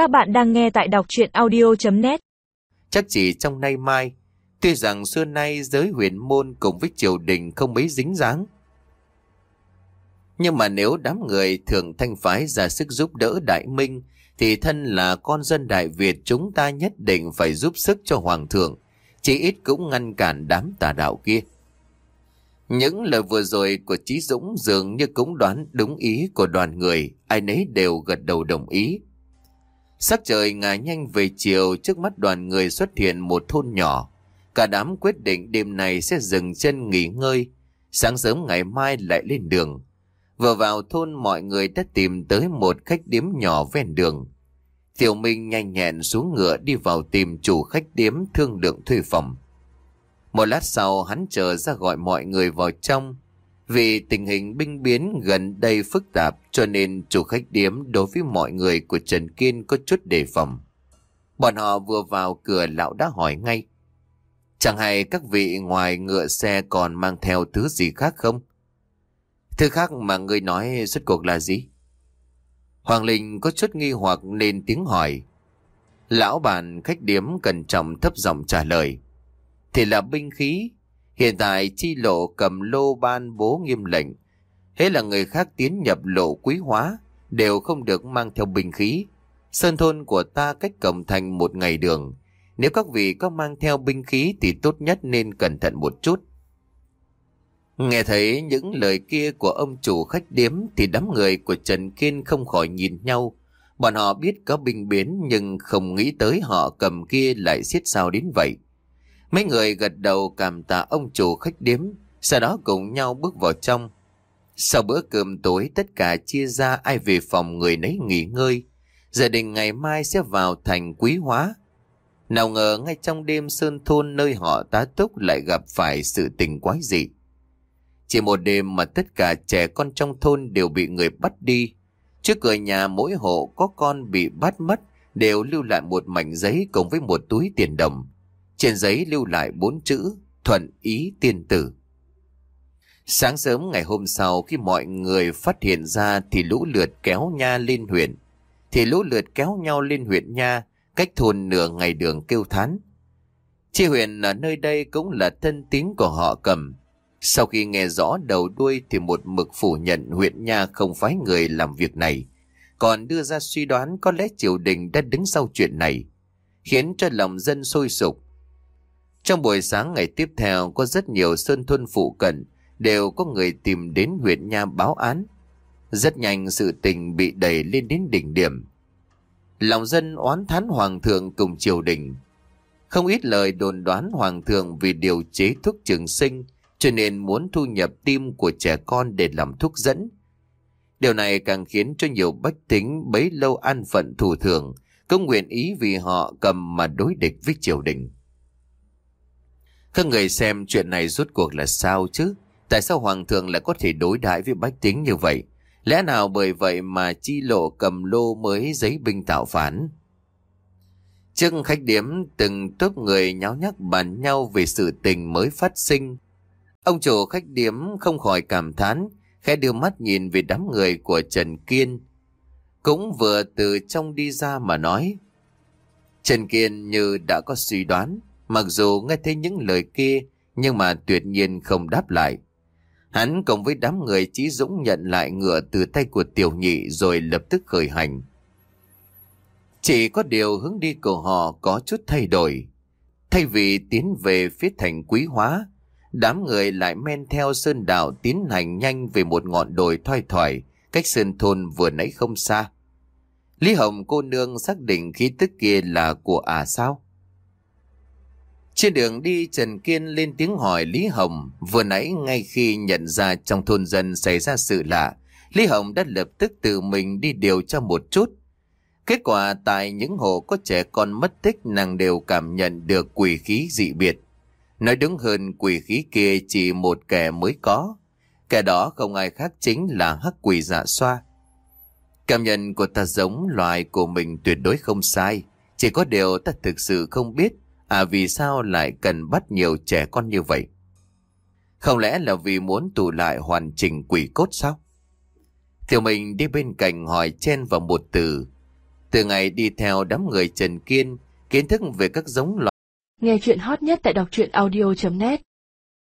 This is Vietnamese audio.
Các bạn đang nghe tại đọc chuyện audio.net Chắc chỉ trong nay mai, tuy rằng xưa nay giới huyền môn cùng với triều đình không mấy dính dáng. Nhưng mà nếu đám người thường thanh phái ra sức giúp đỡ đại minh, thì thân là con dân Đại Việt chúng ta nhất định phải giúp sức cho Hoàng thượng, chỉ ít cũng ngăn cản đám tà đạo kia. Những lời vừa rồi của Chí Dũng dường như cũng đoán đúng ý của đoàn người, ai nấy đều gật đầu đồng ý. Sắc trời ngả nhanh về chiều trước mắt đoàn người xuất hiện một thôn nhỏ. Cả đám quyết định đêm này sẽ dừng chân nghỉ ngơi, sáng sớm ngày mai lại lên đường. Vừa vào thôn mọi người đã tìm tới một khách điếm nhỏ ven đường. Tiểu Minh nhanh nhẹn xuống ngựa đi vào tìm chủ khách điếm thương lượng thuê phòng. Một lát sau hắn chờ ra gọi mọi người vào trong. Vì tình hình binh biến gần đây phức tạp, cho nên chủ khách điếm đối với mọi người của Trần Kiên có chút đề phòng. Bọn họ vừa vào cửa lão đã hỏi ngay. Chẳng hay các vị ngoài ngựa xe còn mang theo thứ gì khác không? Thứ khác mà người nói suốt cuộc là gì? Hoàng Linh có chút nghi hoặc nên tiếng hỏi. Lão bản khách điếm cẩn trọng thấp giọng trả lời. Thì là binh khí. Hiện tại chi lộ cầm lô ban bố nghiêm lệnh. Thế là người khác tiến nhập lộ quý hóa, đều không được mang theo binh khí. Sơn thôn của ta cách cổng thành một ngày đường. Nếu các vị có mang theo binh khí thì tốt nhất nên cẩn thận một chút. Nghe thấy những lời kia của ông chủ khách điếm thì đám người của Trần Kiên không khỏi nhìn nhau. Bọn họ biết có binh biến nhưng không nghĩ tới họ cầm kia lại xiết sao đến vậy. Mấy người gật đầu cảm tạ ông chủ khách điếm, sau đó cùng nhau bước vào trong. Sau bữa cơm tối tất cả chia ra ai về phòng người nấy nghỉ ngơi. Gia đình ngày mai sẽ vào thành quý hóa. Nào ngờ ngay trong đêm sơn thôn nơi họ tá túc lại gặp phải sự tình quái dị. Chỉ một đêm mà tất cả trẻ con trong thôn đều bị người bắt đi. Trước cửa nhà mỗi hộ có con bị bắt mất đều lưu lại một mảnh giấy cùng với một túi tiền đồng. Trên giấy lưu lại bốn chữ thuận ý tiên tử. Sáng sớm ngày hôm sau khi mọi người phát hiện ra thì lũ lượt kéo nha lên huyện. Thì lũ lượt kéo nhau lên huyện nha, cách thôn nửa ngày đường kêu thán. Chi huyện ở nơi đây cũng là thân tín của họ cầm. Sau khi nghe rõ đầu đuôi thì một mực phủ nhận huyện nha không phái người làm việc này. Còn đưa ra suy đoán có lẽ triều đình đã đứng sau chuyện này. Khiến cho lòng dân sôi sục. Trong buổi sáng ngày tiếp theo có rất nhiều sơn thôn phụ cận đều có người tìm đến huyện nha báo án. Rất nhanh sự tình bị đẩy lên đến đỉnh điểm. Lòng dân oán thán hoàng thượng cùng triều đình. Không ít lời đồn đoán hoàng thượng vì điều chế thuốc trường sinh cho nên muốn thu nhập tim của trẻ con để làm thuốc dẫn. Điều này càng khiến cho nhiều bách tính bấy lâu an phận thủ thường, công nguyện ý vì họ cầm mà đối địch với triều đình. Các người xem chuyện này rốt cuộc là sao chứ? Tại sao Hoàng thượng lại có thể đối đãi với bách tính như vậy? Lẽ nào bởi vậy mà chi lộ cầm lô mới giấy binh tạo phản? Trước khách điếm từng tốp người nháo nhắc bàn nhau về sự tình mới phát sinh. Ông chủ khách điếm không khỏi cảm thán, khẽ đưa mắt nhìn về đám người của Trần Kiên. Cũng vừa từ trong đi ra mà nói. Trần Kiên như đã có suy đoán, mặc dù nghe thấy những lời kia, nhưng mà tuyệt nhiên không đáp lại. Hắn cùng với đám người Chí Dũng nhận lại ngựa từ tay của tiểu nhị rồi lập tức khởi hành. Chỉ có điều hướng đi của họ có chút thay đổi. Thay vì tiến về phía thành quý hóa, đám người lại men theo sơn đạo tiến hành nhanh về một ngọn đồi thoai thoải, cách sơn thôn vừa nãy không xa. Lý Hồng cô nương xác định khí tức kia là của à sao? Trên đường đi, Trần Kiên lên tiếng hỏi Lý Hồng. Vừa nãy, ngay khi nhận ra trong thôn dân xảy ra sự lạ, Lý Hồng đã lập tức tự mình đi điều tra một chút. Kết quả, tại những hộ có trẻ con mất tích, nàng đều cảm nhận được quỷ khí dị biệt. Nói đúng hơn, quỷ khí kia chỉ một kẻ mới có. Kẻ đó không ai khác chính là hắc quỷ dạ xoa. Cảm nhận của ta giống loài của mình tuyệt đối không sai. Chỉ có điều ta thực sự không biết À vì sao lại cần bắt nhiều trẻ con như vậy? Không lẽ là vì muốn tụ lại hoàn chỉnh quỷ cốt sao? Tiểu mình đi bên cạnh hỏi chen vào một từ. Từ ngày đi theo đám người Trần Kiên, kiến thức về các giống loài Nghe chuyện hot nhất tại đọc truyện audio.net